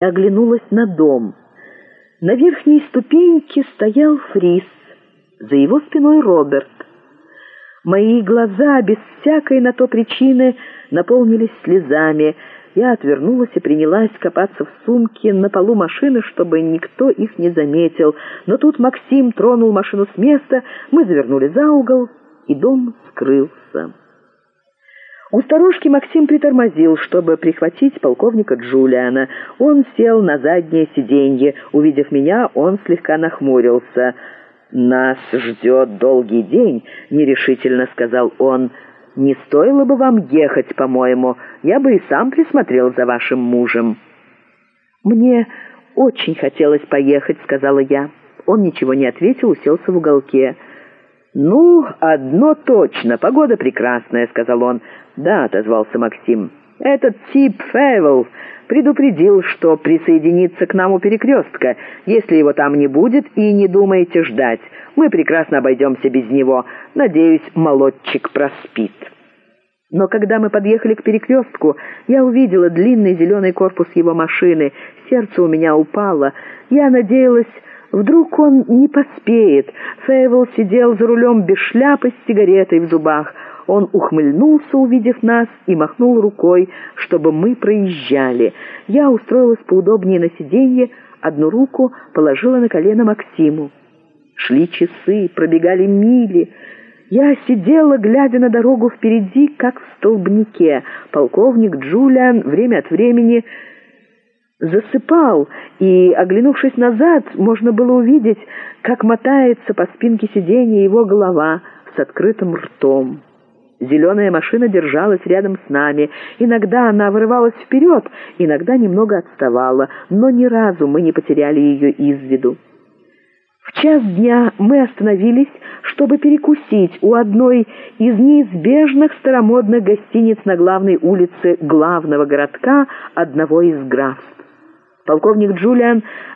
оглянулась на дом. На верхней ступеньке стоял За его спинойРоберт. Мои глаза, без всякой на то причины, наполнились слезами. Я отвернулась и принялась копаться в сумке на полу машины, чтобы никто их не заметил. Но тут Максим тронул машину с места, мы завернули за угол, и дом скрылся. У сторожки Максим притормозил, чтобы прихватить полковникаУлиана. Он сел на заднее сиденье. Увидев меня, он слегка нахмурился. «Нас ждет долгий день», — нерешительно сказал он. «Не стоило бы вам ехать, по-моему. Я бы и сам присмотрел за вашим мужем». «Мне очень хотелось поехать», — сказала я. Он ничего не ответил, уселся в уголке. «Ну, одно точно. Погода прекрасная», — сказал он. «Да», — отозвался Максим. «Этот тип Предупредил, что присоединится к нам у перекрестка. Если его там не будет, и не думайте ждать. Мы прекрасно обойдемся без него. Надеюсь, молодчик проспит». Но когда мы подъехали к перекрестку, я увидела длинный зеленый корпус его машины. Сердце у меня упало. Я надеялась Вдруг он не поспеет. Сидел за рулем без шляпы с сигаретой в зубах. Он ухмыльнулся, увидев нас, и махнул рукой, чтобы мы проезжали. Я устроилась поудобнее на сиденье, одну руку положила на колено Максиму. Шли часы, пробегали мили. Я сидела, глядя на дорогу впереди, как в столбнике. Полковник Джулиан время от времени засыпал, и, оглянувшись назад, можно было увидеть, как мотается по спинке сиденья его голова с открытым ртом. Зеленая машина держалась рядом с нами. Иногда она вырывалась вперед, иногда немного отставала, но ни разу мы не потеряли ее из виду. В час дня мы остановились, чтобы перекусить у одной из неизбежных старомодных гостиниц на главной улице главного городка одного из графств. Полковник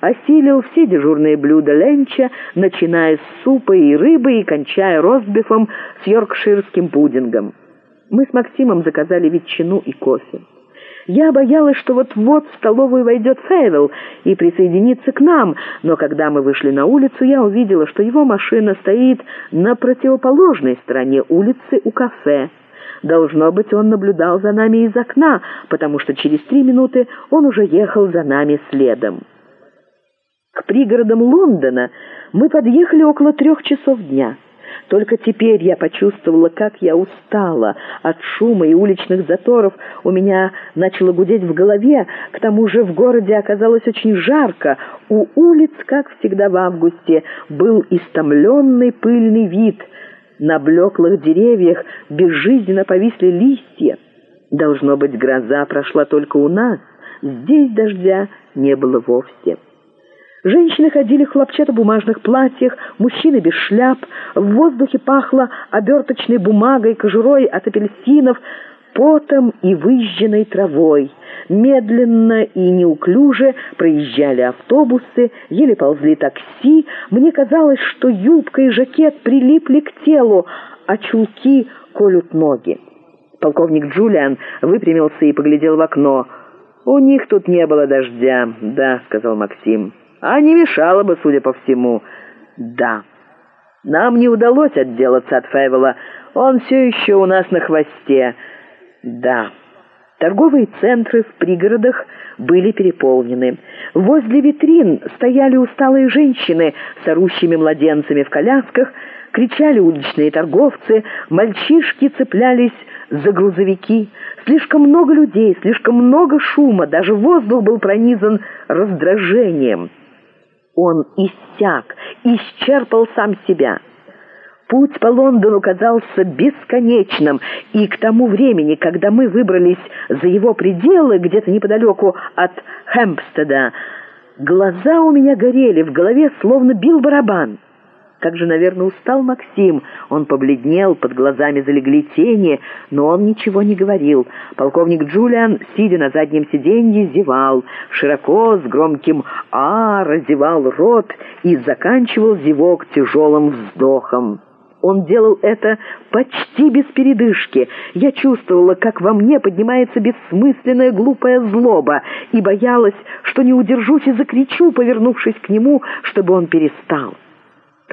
Осилил все дежурные блюда ленча, начиная с супа и рыбы и кончая ростбифом с йоркширским пудингом. Мы с Максимом заказали ветчину и кофе. Я боялась, что вот-вот в столовую войдет Фейвел и присоединится к нам, но когда мы вышли на улицу, я увидела, что его машина стоит на противоположной стороне улицы у кафе. Должно быть, он наблюдал за нами из окна, потому что через три минуты он уже ехал за нами следом. К пригородам Лондона мы подъехали около трех часов дня. Только теперь я почувствовала, как я устала от шума и уличных заторов. У меня начало гудеть в голове, к тому же в городе оказалось очень жарко. У улиц, как всегда в августе, был истомленный пыльный вид — на блеклых деревьях безжизненно повисли листья. Должно быть, гроза прошла только у нас. Здесь дождя не было вовсе. Женщины ходили в хлопчатобумажных платьях, мужчины без шляп. В воздухе пахло оберточной бумагой, кожурой от апельсинов, потом и выжженной травой. Медленно и неуклюже проезжали автобусы, еле ползли такси. Мне казалось, что юбка и жакет прилипли к телу, а чулки колют ноги. Полковник Джулиан выпрямился и поглядел в окно. «У них тут не было дождя», — да, — сказал Максим. «А не мешало бы, судя по всему». «Да». «Нам не удалось отделаться от Фейвела. Он все еще у нас на хвосте». «Да». Торговые центры в пригородах были переполнены. Возле витрин стояли усталые женщины с орущими младенцами в колясках, кричали уличные торговцы, мальчишки цеплялись за грузовики. Слишком много людей, слишком много шума, даже воздух был пронизан раздражением. Он иссяк, исчерпал сам себя. Путь по Лондону казался бесконечным, и к тому времени, когда мы выбрались за его пределы, где-то неподалеку от Хэмпстеда, глаза у меня горели, в голове словно бил барабан. Как же, наверное, устал Максим. Он побледнел, под глазами залегли тени, но он ничего не говорил. Полковник Сидя на заднем сиденье, зевал.Широко, с громким «а» разевал рот и заканчивал зевок тяжелым вздохом. Он делал это почти без передышки. Я чувствовала, как во мне поднимается бессмысленная глупая злоба, и боялась, что не удержусь и закричу, повернувшись к нему, чтобы он перестал.